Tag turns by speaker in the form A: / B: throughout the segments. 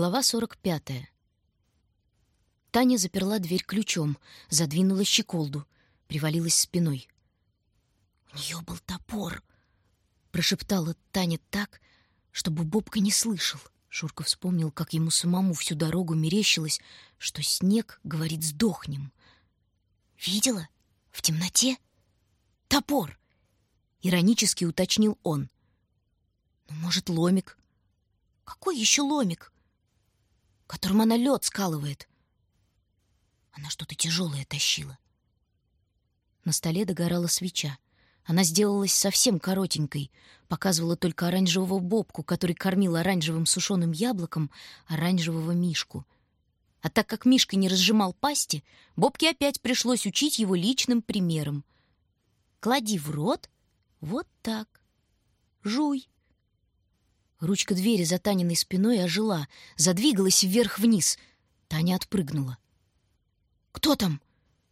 A: Глава 45. Таня заперла дверь ключом, задвинула щеколду, привалилась спиной. «У нее был топор!» — прошептала Таня так, чтобы Бобка не слышал. Шурка вспомнил, как ему самому всю дорогу мерещилось, что снег говорит «сдохнем». «Видела? В темноте? Топор!» — иронически уточнил он. «Ну, может, ломик?» «Какой еще ломик?» «Которым она лед скалывает». Она что-то тяжелое тащила. На столе догорала свеча. Она сделалась совсем коротенькой, показывала только оранжевого бобку, который кормил оранжевым сушеным яблоком оранжевого мишку. А так как мишка не разжимал пасти, Бобке опять пришлось учить его личным примером. «Клади в рот вот так. Жуй». Ручка двери за Таниной спиной ожила, задвигалась вверх-вниз. Таня отпрыгнула. «Кто там?»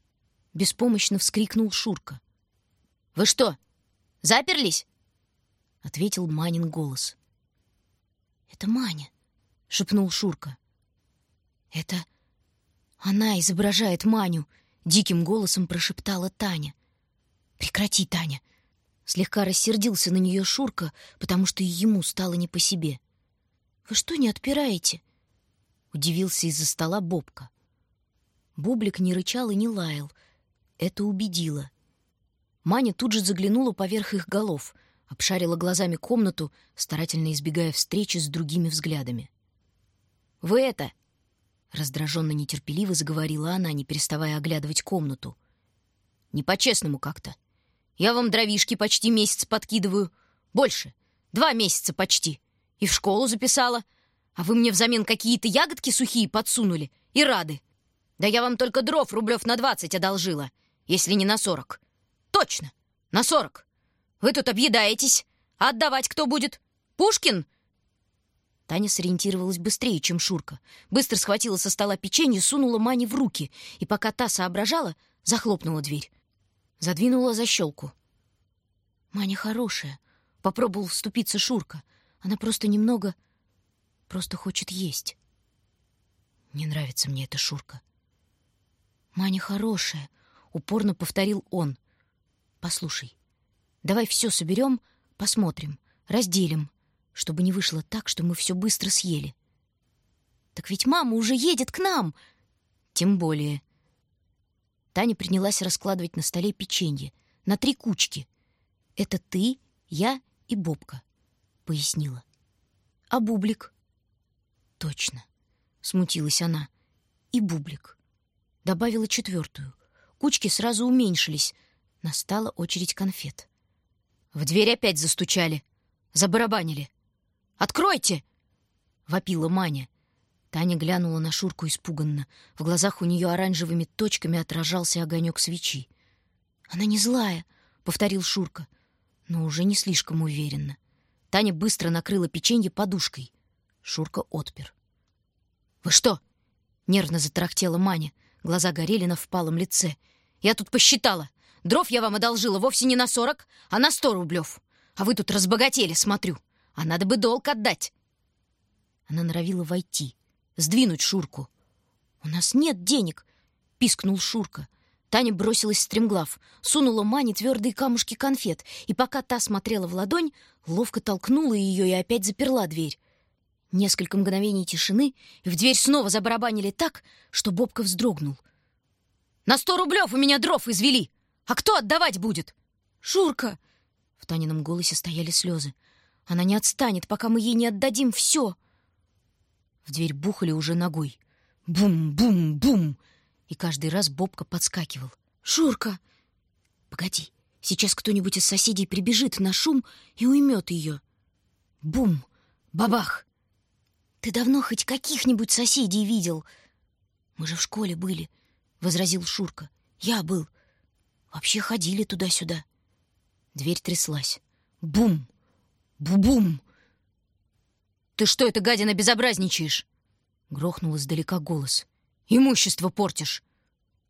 A: — беспомощно вскрикнул Шурка. «Вы что, заперлись?» — ответил Манин голос. «Это Маня», — шепнул Шурка. «Это она изображает Маню», — диким голосом прошептала Таня. «Прекрати, Таня!» Слегка рассердился на нее Шурка, потому что ему стало не по себе. «Вы что не отпираете?» — удивился из-за стола Бобка. Бублик не рычал и не лаял. Это убедило. Маня тут же заглянула поверх их голов, обшарила глазами комнату, старательно избегая встречи с другими взглядами. «Вы это!» — раздраженно нетерпеливо заговорила она, не переставая оглядывать комнату. «Не по-честному как-то. Я вам дровишки почти месяц подкидываю. Больше. Два месяца почти. И в школу записала. А вы мне взамен какие-то ягодки сухие подсунули. И рады. Да я вам только дров рублев на двадцать одолжила, если не на сорок. Точно, на сорок. Вы тут объедаетесь. А отдавать кто будет? Пушкин?» Таня сориентировалась быстрее, чем Шурка. Быстро схватила со стола печенье, сунула Мане в руки, и пока та соображала, захлопнула дверь. Задвинула защелку. «Маня хорошая», — попробовал вступиться Шурка. «Она просто немного... просто хочет есть». «Не нравится мне эта Шурка». «Маня хорошая», — упорно повторил он. Послушай, давай все соберем, посмотрим, разделим, чтобы не вышло так, что мы все быстро съели. Так ведь мама уже едет к нам. Тем более. Таня принялась раскладывать на столе печенье на три кучки. Это ты, я и Бобка, пояснила. А Бублик? Точно, смутилась она. И Бублик. Добавила четвертую. Кучки сразу уменьшились — Настала очередь конфет. В дверь опять застучали. Забарабанили. «Откройте!» — вопила Маня. Таня глянула на Шурку испуганно. В глазах у нее оранжевыми точками отражался огонек свечи. «Она не злая», — повторил Шурка, но уже не слишком уверенно. Таня быстро накрыла печенье подушкой. Шурка отпер. «Вы что?» — нервно затрахтела Маня. Глаза горели на впалом лице. «Я тут посчитала. Дров я вам одолжила вовсе не на сорок, а на сто рублев. А вы тут разбогатели, смотрю. А надо бы долг отдать. Она норовила войти, сдвинуть Шурку. «У нас нет денег!» — пискнул Шурка. Таня бросилась стремглав, сунула Мане твердые камушки конфет, и пока та смотрела в ладонь, ловко толкнула ее и опять заперла дверь. Несколько мгновений тишины, и в дверь снова забарабанили так, что Бобка вздрогнул. «На сто рублев у меня дров извели!» А кто отдавать будет? Шурка!» В Танином голосе стояли слезы. «Она не отстанет, пока мы ей не отдадим все!» В дверь бухали уже ногой. Бум-бум-бум! И каждый раз Бобка подскакивал. «Шурка!» «Погоди, сейчас кто-нибудь из соседей прибежит на шум и уймет ее!» Бум! Бабах! «Ты давно хоть каких-нибудь соседей видел?» «Мы же в школе были», — возразил Шурка. «Я был. Вообще ходили туда-сюда. Дверь тряслась. Бум! Бу-бум! «Ты что это, гадина, безобразничаешь?» Грохнул издалека голос. «Имущество портишь!»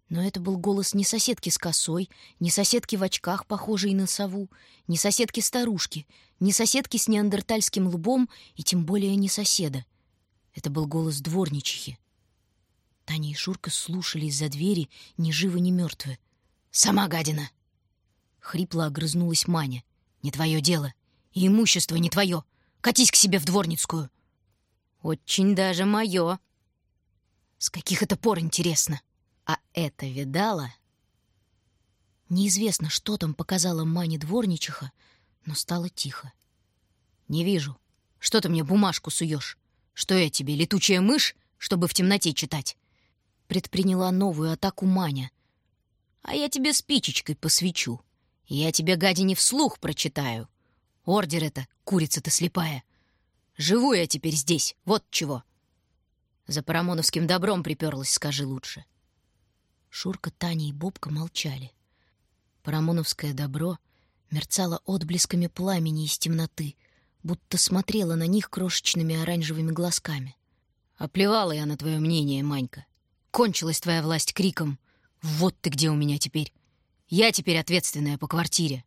A: Но это был голос не соседки с косой, не соседки в очках, похожей на сову, не соседки-старушки, не соседки с неандертальским лбом и тем более не соседа. Это был голос дворничихи. Таня и Шурка слушали из-за двери ни живы, ни мертвы. «Сама гадина!» Хрипло огрызнулась Маня. «Не твое дело. И имущество не твое. Катись к себе в дворницкую». «Очень даже мое». «С каких это пор, интересно?» «А это видала?» Неизвестно, что там показала Мане дворничиха, но стало тихо. «Не вижу. Что ты мне бумажку суешь? Что я тебе, летучая мышь, чтобы в темноте читать?» Предприняла новую атаку Маня. «А я тебе спичечкой посвечу. Я тебе, гадине, вслух прочитаю. Ордер это, курица ты слепая. Живу я теперь здесь, вот чего. За парамоновским добром приперлась, скажи лучше». Шурка, Таня и Бобка молчали. Парамоновское добро мерцало отблесками пламени из темноты, будто смотрела на них крошечными оранжевыми глазками. «Оплевала я на твое мнение, Манька. Кончилась твоя власть криком. Вот ты где у меня теперь. Я теперь ответственная по квартире».